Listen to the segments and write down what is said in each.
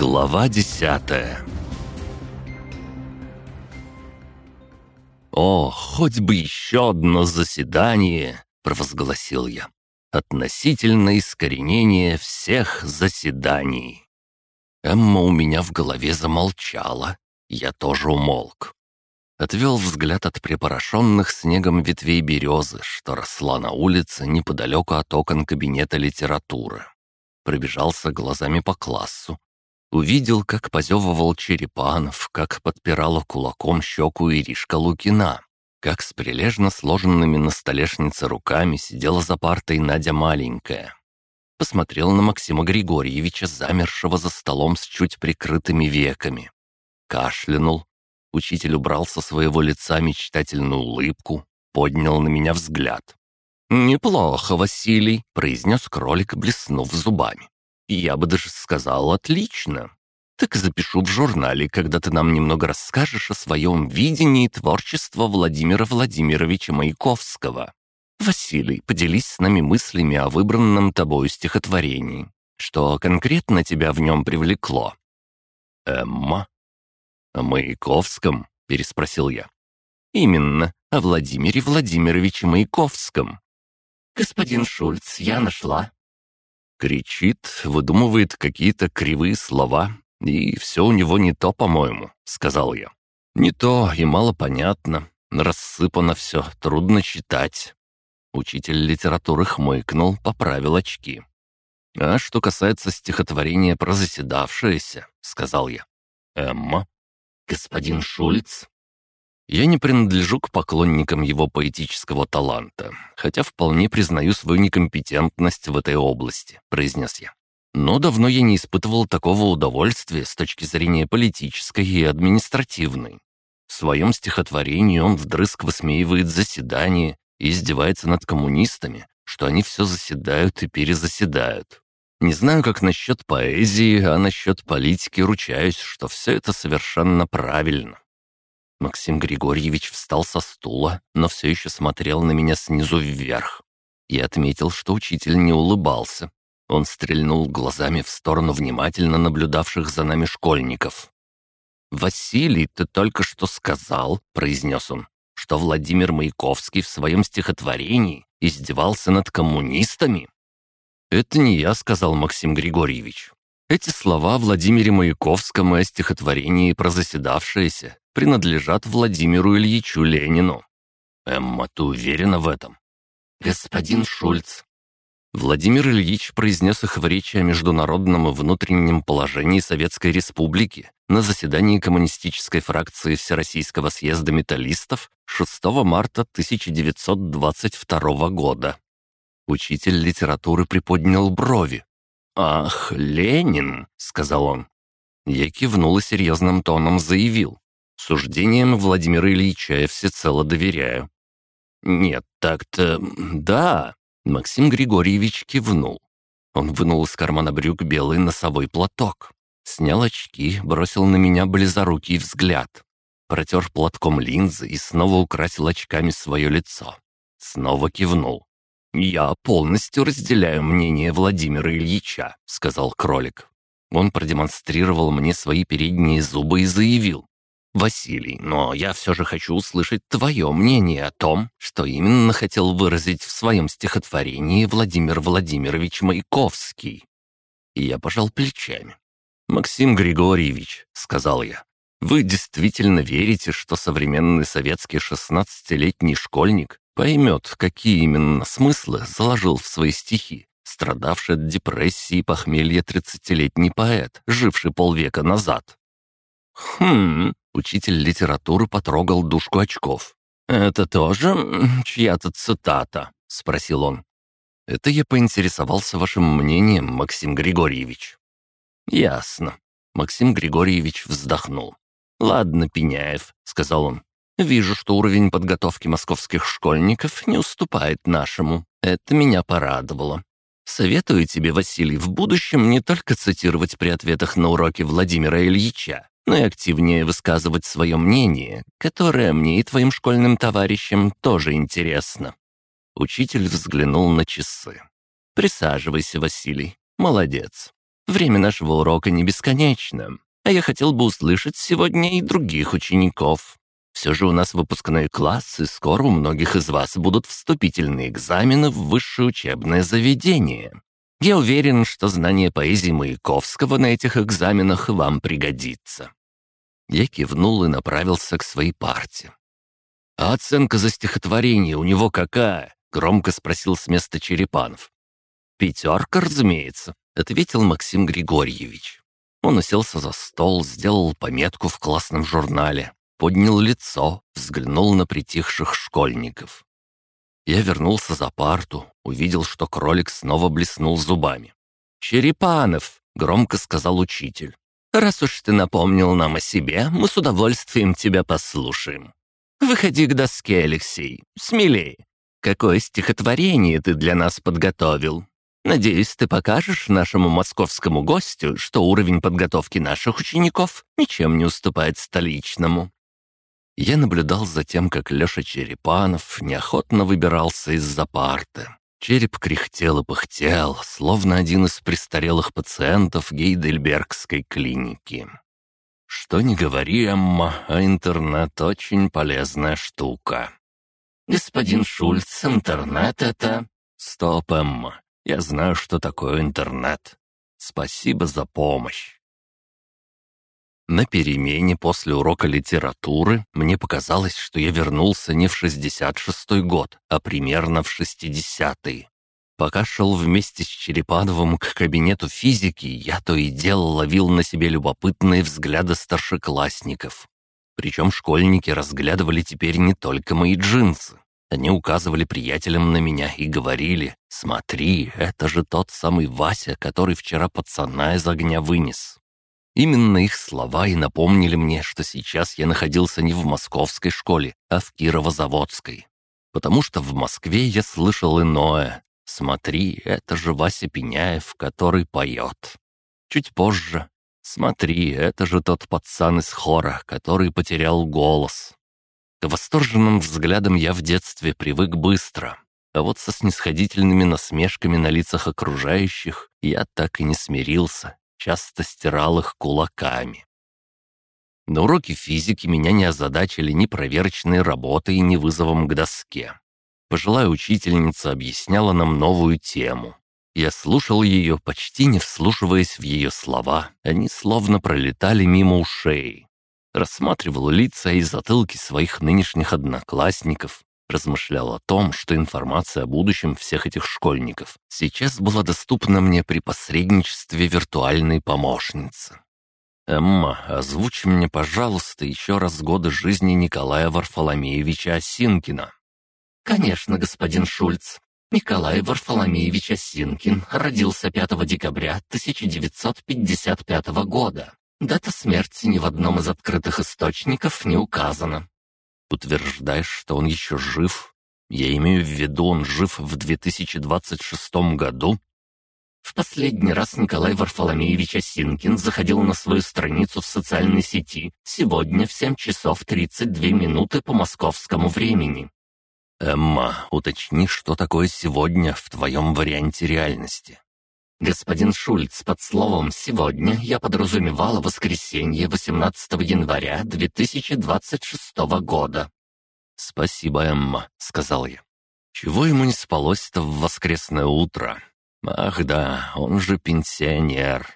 Глава десятая «О, хоть бы еще одно заседание!» — провозгласил я. «Относительно искоренения всех заседаний». Эмма у меня в голове замолчала. Я тоже умолк. Отвел взгляд от припорошенных снегом ветвей березы, что росла на улице неподалеку от окон кабинета литературы. Пробежался глазами по классу. Увидел, как позевывал Черепанов, как подпирала кулаком щеку Иришка Лукина, как с прилежно сложенными на столешнице руками сидела за партой Надя маленькая. Посмотрел на Максима Григорьевича, замершего за столом с чуть прикрытыми веками. Кашлянул. Учитель убрал со своего лица мечтательную улыбку, поднял на меня взгляд. «Неплохо, Василий», — произнес кролик, блеснув зубами. «Я бы даже сказал, отлично. Так запишу в журнале, когда ты нам немного расскажешь о своем видении творчества Владимира Владимировича Маяковского. Василий, поделись с нами мыслями о выбранном тобою стихотворении. Что конкретно тебя в нем привлекло?» «Эмма?» «О Маяковском?» — переспросил я. «Именно, о Владимире Владимировиче Маяковском. «Господин Шульц, я нашла». Кричит, выдумывает какие-то кривые слова, и все у него не то, по-моему, сказал я. Не то и мало понятно, рассыпано все, трудно читать. Учитель литературы хмыкнул, поправил очки. «А что касается стихотворения про заседавшееся», — сказал я. «Эмма?» «Господин Шульц?» Я не принадлежу к поклонникам его поэтического таланта, хотя вполне признаю свою некомпетентность в этой области», — произнес я. «Но давно я не испытывал такого удовольствия с точки зрения политической и административной. В своем стихотворении он вдрызг высмеивает заседание и издевается над коммунистами, что они все заседают и перезаседают. Не знаю, как насчет поэзии, а насчет политики ручаюсь, что все это совершенно правильно. Максим Григорьевич встал со стула, но все еще смотрел на меня снизу вверх. Я отметил, что учитель не улыбался. Он стрельнул глазами в сторону внимательно наблюдавших за нами школьников. «Василий, ты только что сказал», — произнес он, «что Владимир Маяковский в своем стихотворении издевался над коммунистами?» «Это не я», — сказал Максим Григорьевич. Эти слова Владимире Маяковском и о стихотворении про заседавшееся принадлежат Владимиру Ильичу Ленину. Эмма, ты уверена в этом? Господин Шульц. Владимир Ильич произнес их в речи о международном и внутреннем положении Советской Республики на заседании коммунистической фракции Всероссийского съезда металлистов 6 марта 1922 года. Учитель литературы приподнял брови. «Ах, Ленин!» — сказал он. Я кивнул и серьезным тоном заявил. Суждениям Владимира Ильича я всецело доверяю». «Нет, так-то... да...» Максим Григорьевич кивнул. Он вынул из кармана брюк белый носовой платок. Снял очки, бросил на меня близорукий взгляд. Протер платком линзы и снова украсил очками свое лицо. Снова кивнул. «Я полностью разделяю мнение Владимира Ильича», — сказал кролик. Он продемонстрировал мне свои передние зубы и заявил. «Василий, но я все же хочу услышать твое мнение о том, что именно хотел выразить в своем стихотворении Владимир Владимирович Маяковский». И я пожал плечами. «Максим Григорьевич», — сказал я, — «вы действительно верите, что современный советский шестнадцатилетний школьник поймет, какие именно смыслы заложил в свои стихи страдавший от депрессии и похмелья тридцатилетний поэт, живший полвека назад?» «Хм...» — учитель литературы потрогал дужку очков. «Это тоже чья-то цитата?» — спросил он. «Это я поинтересовался вашим мнением, Максим Григорьевич». «Ясно». Максим Григорьевич вздохнул. «Ладно, Пеняев», — сказал он. «Вижу, что уровень подготовки московских школьников не уступает нашему. Это меня порадовало. Советую тебе, Василий, в будущем не только цитировать при ответах на уроки Владимира Ильича, но и активнее высказывать свое мнение, которое мне и твоим школьным товарищам тоже интересно». Учитель взглянул на часы. «Присаживайся, Василий. Молодец. Время нашего урока не бесконечно, а я хотел бы услышать сегодня и других учеников. Все же у нас выпускной класс, и скоро у многих из вас будут вступительные экзамены в высшее учебное заведение. Я уверен, что знание поэзии Маяковского на этих экзаменах вам пригодится». Я кивнул и направился к своей парте. «А оценка за стихотворение у него какая?» — громко спросил с места Черепанов. «Пятерка, разумеется», — ответил Максим Григорьевич. Он уселся за стол, сделал пометку в классном журнале, поднял лицо, взглянул на притихших школьников. Я вернулся за парту, увидел, что кролик снова блеснул зубами. «Черепанов!» — громко сказал учитель. «Раз уж ты напомнил нам о себе, мы с удовольствием тебя послушаем. Выходи к доске, Алексей, смелее. Какое стихотворение ты для нас подготовил? Надеюсь, ты покажешь нашему московскому гостю, что уровень подготовки наших учеников ничем не уступает столичному. Я наблюдал за тем, как Леша Черепанов неохотно выбирался из-за парты. Череп кряхтел и пыхтел, словно один из престарелых пациентов Гейдельбергской клиники. Что ни говори, Эмма, а интернет очень полезная штука. «Господин Шульц, интернет — это...» «Стоп, Эмма, я знаю, что такое интернет. Спасибо за помощь. На перемене после урока литературы мне показалось, что я вернулся не в 66-й год, а примерно в 60-й. Пока шел вместе с Черепановым к кабинету физики, я то и дело ловил на себе любопытные взгляды старшеклассников. Причем школьники разглядывали теперь не только мои джинсы. Они указывали приятелям на меня и говорили, «Смотри, это же тот самый Вася, который вчера пацана из огня вынес». Именно их слова и напомнили мне, что сейчас я находился не в московской школе, а в Кировозаводской. Потому что в Москве я слышал иное. «Смотри, это же Вася Пеняев, который поет». Чуть позже. «Смотри, это же тот пацан из хора, который потерял голос». К восторженным взглядам я в детстве привык быстро, а вот со снисходительными насмешками на лицах окружающих я так и не смирился часто стирал их кулаками. На уроке физики меня не озадачили ни проверочной работой, ни вызовом к доске. Пожилая учительница объясняла нам новую тему. Я слушал ее, почти не вслушиваясь в ее слова, они словно пролетали мимо ушей. Рассматривал лица и затылки своих нынешних одноклассников, размышлял о том, что информация о будущем всех этих школьников сейчас была доступна мне при посредничестве виртуальной помощницы. «Эмма, озвучь мне, пожалуйста, еще раз годы жизни Николая Варфоломеевича Осинкина». «Конечно, господин Шульц. Николай Варфоломеевич Осинкин родился 5 декабря 1955 года. Дата смерти ни в одном из открытых источников не указана. Утверждаешь, что он еще жив? Я имею в виду, он жив в 2026 году?» В последний раз Николай Варфоломеевич Осинкин заходил на свою страницу в социальной сети сегодня в 7 часов 32 минуты по московскому времени. «Эмма, уточни, что такое сегодня в твоем варианте реальности?» «Господин Шульц, под словом «сегодня» я подразумевала воскресенье 18 января 2026 года». «Спасибо, Эмма», — сказал я. «Чего ему не спалось-то в воскресное утро? Ах да, он же пенсионер».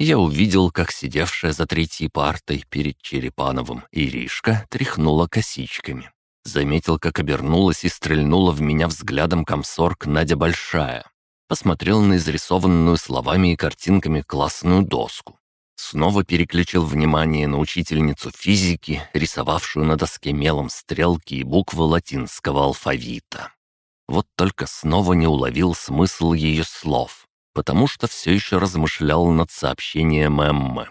Я увидел, как сидевшая за третьей партой перед Черепановым Иришка тряхнула косичками. Заметил, как обернулась и стрельнула в меня взглядом комсорг Надя Большая посмотрел на изрисованную словами и картинками классную доску. Снова переключил внимание на учительницу физики, рисовавшую на доске мелом стрелки и буквы латинского алфавита. Вот только снова не уловил смысл ее слов, потому что все еще размышлял над сообщением Эммы.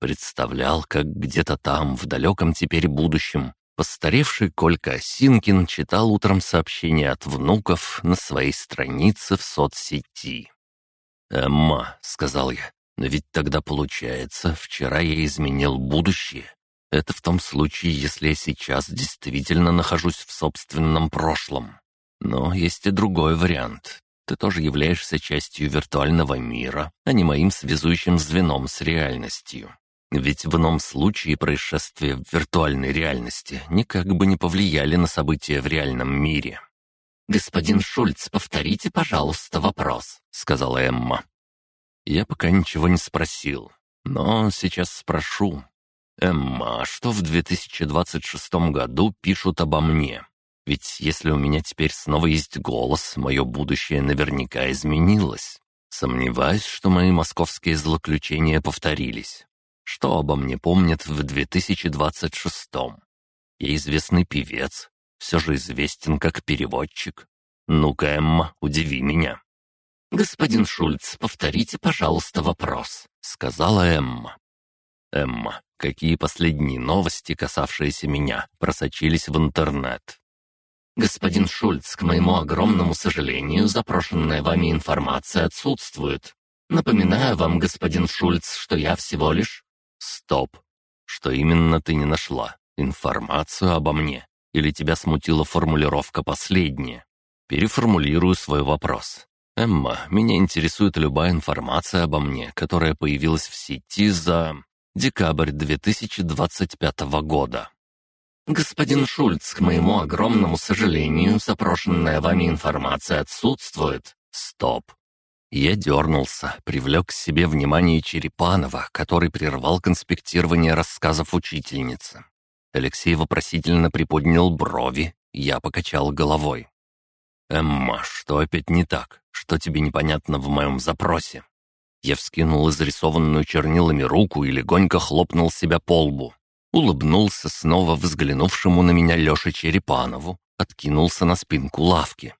Представлял, как где-то там, в далеком теперь будущем, Постаревший Колька Осинкин читал утром сообщения от внуков на своей странице в соцсети. «Эмма», — сказал я, — «но ведь тогда получается, вчера я изменил будущее. Это в том случае, если я сейчас действительно нахожусь в собственном прошлом. Но есть и другой вариант. Ты тоже являешься частью виртуального мира, а не моим связующим звеном с реальностью. Ведь в ином случае происшествия в виртуальной реальности никак бы не повлияли на события в реальном мире. «Господин Шульц, повторите, пожалуйста, вопрос», — сказала Эмма. Я пока ничего не спросил, но сейчас спрошу. «Эмма, а что в 2026 году пишут обо мне? Ведь если у меня теперь снова есть голос, мое будущее наверняка изменилось. Сомневаюсь, что мои московские злоключения повторились. Что обо мне помнят в 2026-м? Я известный певец, все же известен как переводчик. Ну-ка, Эмма, удиви меня». «Господин Шульц, повторите, пожалуйста, вопрос», — сказала Эмма. «Эмма, какие последние новости, касавшиеся меня, просочились в интернет?» «Господин Шульц, к моему огромному сожалению, запрошенная вами информация отсутствует. Напоминаю вам, господин Шульц, что я всего лишь...» «Стоп! Что именно ты не нашла? Информацию обо мне? Или тебя смутила формулировка последняя? Переформулирую свой вопрос. Эмма, меня интересует любая информация обо мне, которая появилась в сети за декабрь 2025 года. «Господин Шульц, к моему огромному сожалению, запрошенная вами информация отсутствует». «Стоп». Я дернулся, привлек к себе внимание Черепанова, который прервал конспектирование рассказов учительницы. Алексей вопросительно приподнял брови, я покачал головой. «Эмма, что опять не так? Что тебе непонятно в моем запросе?» Я вскинул изрисованную чернилами руку и легонько хлопнул себя по лбу. Улыбнулся снова взглянувшему на меня Леше Черепанову, откинулся на спинку лавки.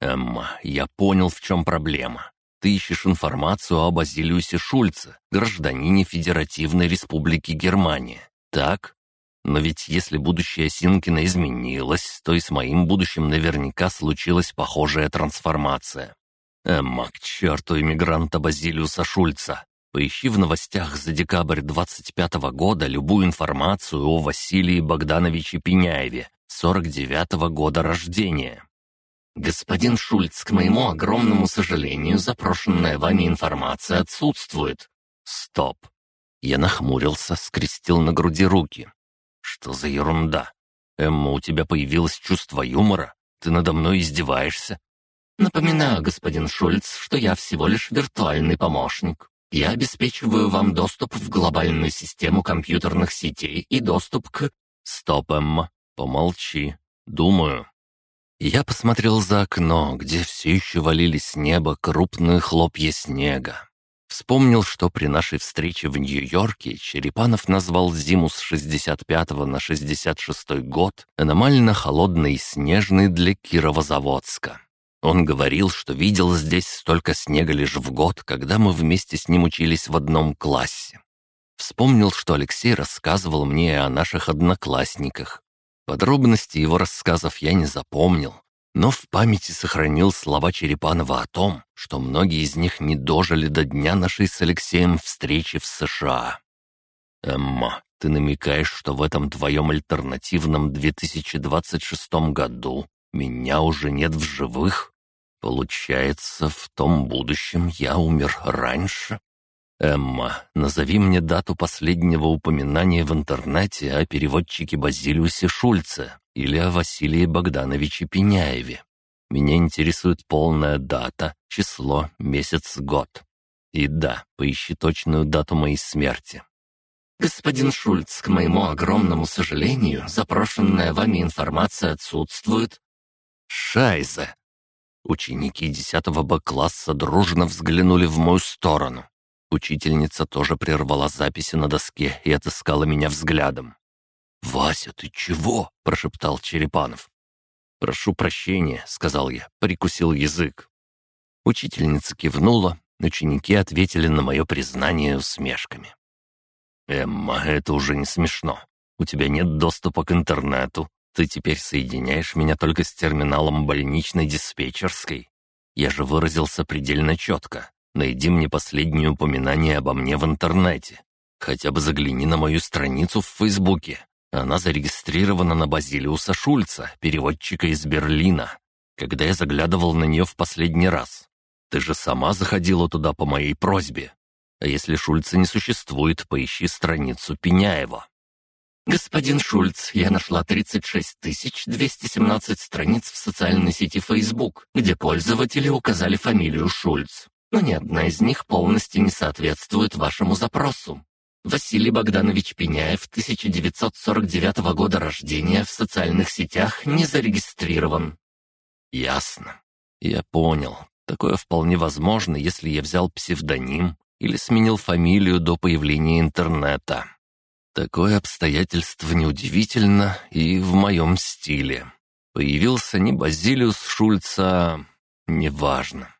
«Эмма, я понял, в чем проблема. Ты ищешь информацию о Базилиусе Шульце, гражданине Федеративной Республики Германия. Так?» Но ведь если будущее Синкина изменилось, то и с моим будущим наверняка случилась похожая трансформация. Эмма, к черту иммигранта Базилиуса Шульца. Поищи в новостях за декабрь 25 -го года любую информацию о Василии Богдановиче Пеняеве, 49-го года рождения. «Господин Шульц, к моему огромному сожалению, запрошенная вами информация отсутствует». «Стоп». Я нахмурился, скрестил на груди руки. «Что за ерунда? Эмма, у тебя появилось чувство юмора? Ты надо мной издеваешься?» «Напоминаю, господин Шульц, что я всего лишь виртуальный помощник. Я обеспечиваю вам доступ в глобальную систему компьютерных сетей и доступ к...» «Стоп, Эмма, помолчи. Думаю». Я посмотрел за окно, где все еще валились с неба крупные хлопья снега. Вспомнил, что при нашей встрече в Нью-Йорке Черепанов назвал зиму с 65 на 66 год аномально холодной и снежной для Кировозаводска. Он говорил, что видел здесь столько снега лишь в год, когда мы вместе с ним учились в одном классе. Вспомнил, что Алексей рассказывал мне о наших одноклассниках. Подробности его рассказов я не запомнил, но в памяти сохранил слова Черепанова о том, что многие из них не дожили до дня нашей с Алексеем встречи в США. «Эмма, ты намекаешь, что в этом твоем альтернативном 2026 году меня уже нет в живых? Получается, в том будущем я умер раньше?» «Эмма, назови мне дату последнего упоминания в интернете о переводчике Базилиусе Шульце или о Василии Богдановиче Пеняеве. Меня интересует полная дата, число, месяц, год. И да, поищи точную дату моей смерти». «Господин Шульц, к моему огромному сожалению, запрошенная вами информация отсутствует». «Шайзе!» Ученики 10 Б-класса дружно взглянули в мою сторону. Учительница тоже прервала записи на доске и отыскала меня взглядом. «Вася, ты чего?» – прошептал Черепанов. «Прошу прощения», — сказал я, прикусил язык. Учительница кивнула, ученики ответили на мое признание усмешками. «Эмма, это уже не смешно. У тебя нет доступа к интернету. Ты теперь соединяешь меня только с терминалом больничной диспетчерской. Я же выразился предельно четко. Найди мне последнее упоминание обо мне в интернете. Хотя бы загляни на мою страницу в Фейсбуке. Она зарегистрирована на Базилиуса Шульца, переводчика из Берлина. когда я заглядывал на нее в последний раз? Ты же сама заходила туда по моей просьбе. А если Шульца не существует, поищи страницу Пеняева». «Господин Шульц, я нашла 36 217 страниц в социальной сети Facebook, где пользователи указали фамилию Шульц, но ни одна из них полностью не соответствует вашему запросу. Василий Богданович Пеняев, 1949 года рождения, в социальных сетях не зарегистрирован». «Ясно. Я понял. Такое вполне возможно, если я взял псевдоним или сменил фамилию до появления интернета. Такое обстоятельство неудивительно и в моем стиле. Появился не Базилиус Шульца, неважно.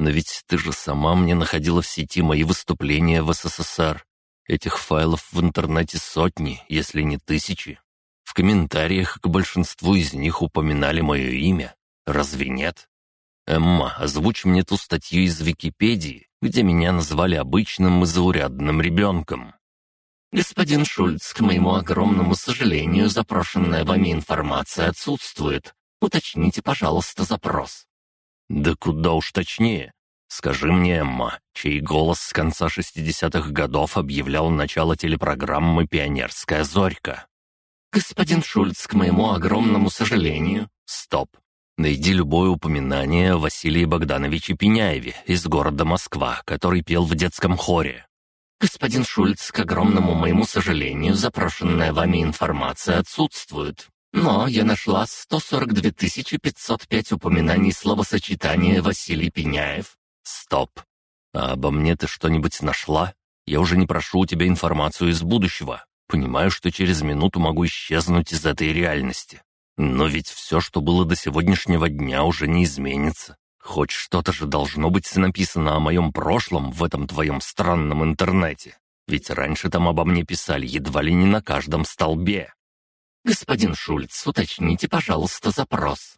Но ведь ты же сама мне находила в сети мои выступления в СССР. Этих файлов в интернете сотни, если не тысячи. В комментариях к большинству из них упоминали мое имя. Разве нет? Эмма, озвучь мне ту статью из Википедии, где меня назвали обычным и заурядным ребенком. «Господин Шульц, к моему огромному сожалению, запрошенная вами информация отсутствует. Уточните, пожалуйста, запрос». «Да куда уж точнее. Скажи мне, Эмма, чей голос с конца 60-х годов объявлял начало телепрограммы «Пионерская зорька»?» «Господин Шульц, к моему огромному сожалению...» «Стоп. Найди любое упоминание о Василии Богдановиче Пеняеве из города Москва, который пел в детском хоре. «Господин Шульц, к огромному моему сожалению, запрошенная вами информация отсутствует. Но я нашла 142 505 упоминаний словосочетания Василий Пеняев». «Стоп! А обо мне ты что-нибудь нашла? Я уже не прошу у тебя информацию из будущего. Понимаю, что через минуту могу исчезнуть из этой реальности. Но ведь все, что было до сегодняшнего дня, уже не изменится. Хоть что-то же должно быть написано о моем прошлом в этом твоем странном интернете. Ведь раньше там обо мне писали едва ли не на каждом столбе. «Господин Шульц, уточните, пожалуйста, запрос».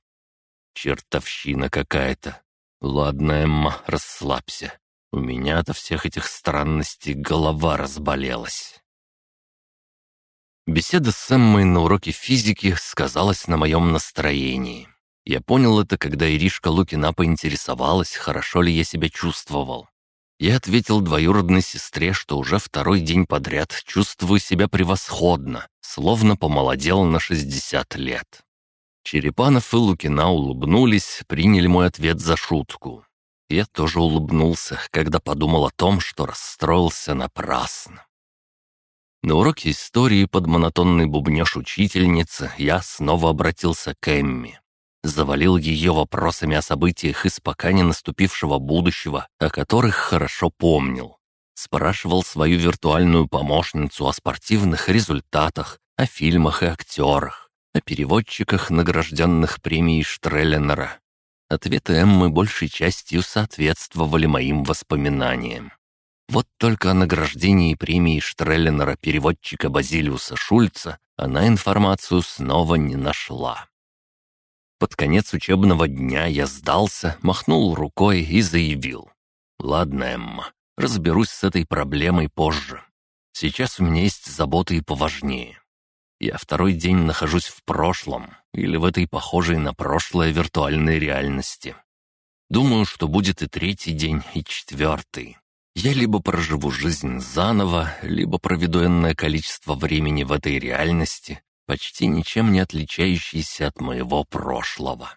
«Чертовщина какая-то. Ладно, Эмма, расслабься. У меня от всех этих странностей голова разболелась». Беседа с Эммой на уроке физики сказалась на моем настроении. Я понял это, когда Иришка Лукина поинтересовалась, хорошо ли я себя чувствовал. Я ответил двоюродной сестре, что уже второй день подряд чувствую себя превосходно, словно помолодел на 60 лет. Черепанов и Лукина улыбнулись, приняли мой ответ за шутку. Я тоже улыбнулся, когда подумал о том, что расстроился напрасно. На уроке истории под монотонный бубнеж учительницы я снова обратился к Эмми. Завалил ее вопросами о событиях из пока не наступившего будущего, о которых хорошо помнил. Спрашивал свою виртуальную помощницу о спортивных результатах, о фильмах и актерах, о переводчиках, награжденных премией Штрелленера. Ответы Эммы большей частью соответствовали моим воспоминаниям. Вот только о награждении премии Штрелленера переводчика Базилиуса Шульца она информацию снова не нашла. Под конец учебного дня я сдался, махнул рукой и заявил. «Ладно, Эмма, разберусь с этой проблемой позже. Сейчас у меня есть заботы и поважнее. Я второй день нахожусь в прошлом, или в этой похожей на прошлое виртуальной реальности. Думаю, что будет и третий день, и четвертый. Я либо проживу жизнь заново, либо проведу энное количество времени в этой реальности, почти ничем не отличающейся от моего прошлого.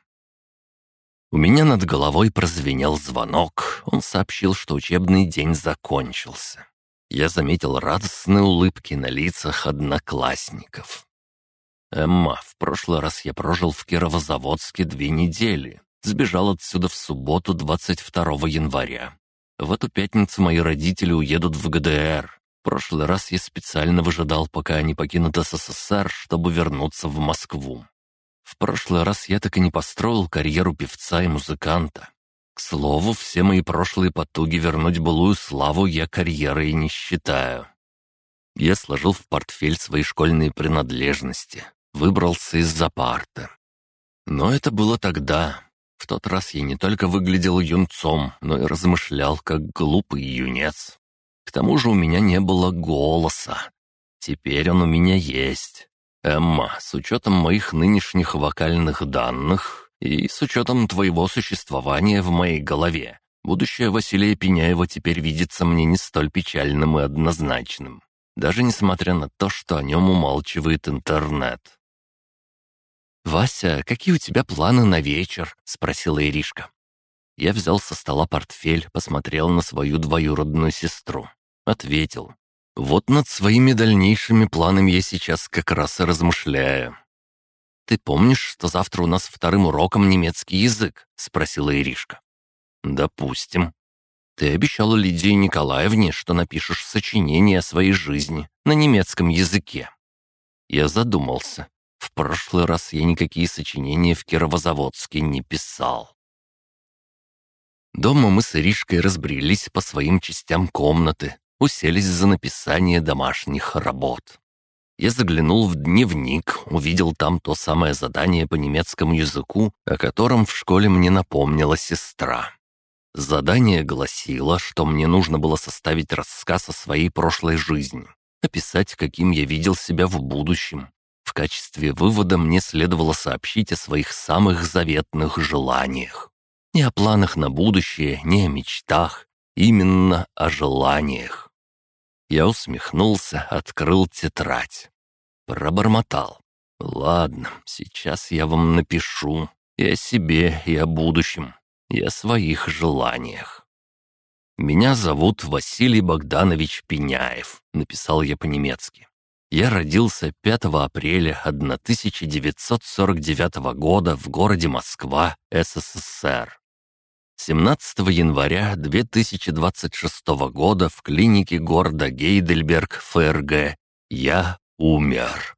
У меня над головой прозвенел звонок. Он сообщил, что учебный день закончился. Я заметил радостные улыбки на лицах одноклассников. «Эмма, в прошлый раз я прожил в Кировозаводске две недели. Сбежал отсюда в субботу 22 января. В эту пятницу мои родители уедут в ГДР. Прошлый раз я специально выжидал, пока они покинут СССР, чтобы вернуться в Москву. В прошлый раз я так и не построил карьеру певца и музыканта. К слову, все мои прошлые потуги вернуть былую славу я карьерой не считаю. Я сложил в портфель свои школьные принадлежности, выбрался из-за парты. Но это было тогда, в тот раз я не только выглядел юнцом, но и размышлял, как глупый юнец. К тому же у меня не было голоса. Теперь он у меня есть. Эмма, с учетом моих нынешних вокальных данных, И с учетом твоего существования в моей голове, будущее Василия Пеняева теперь видится мне не столь печальным и однозначным, даже несмотря на то, что о нем умалчивает интернет. «Вася, какие у тебя планы на вечер?» — спросила Иришка. Я взял со стола портфель, посмотрел на свою двоюродную сестру. Ответил. «Вот над своими дальнейшими планами я сейчас как раз и размышляю». «Ты помнишь, что завтра у нас вторым уроком немецкий язык?» — спросила Иришка. «Допустим». «Ты обещала Лидии Николаевне, что напишешь сочинение о своей жизни на немецком языке». Я задумался. В прошлый раз я никакие сочинения в Кировозаводске не писал. Дома мы с Иришкой разбрелись по своим частям комнаты, уселись за написание домашних работ. Я заглянул в дневник, увидел там то самое задание по немецкому языку, о котором в школе мне напомнила сестра. Задание гласило, что мне нужно было составить рассказ о своей прошлой жизни, описать, каким я видел себя в будущем. В качестве вывода мне следовало сообщить о своих самых заветных желаниях. Не о планах на будущее, не о мечтах, именно о желаниях. Я усмехнулся, открыл тетрадь. Пробормотал. «Ладно, сейчас я вам напишу и о себе, и о будущем, и о своих желаниях». «Меня зовут Василий Богданович Пеняев», — написал я по-немецки. Я родился 5 апреля 1949 года в городе Москва, СССР. 17 января 2026 года в клинике города Гейдельберг, ФРГ, я умер.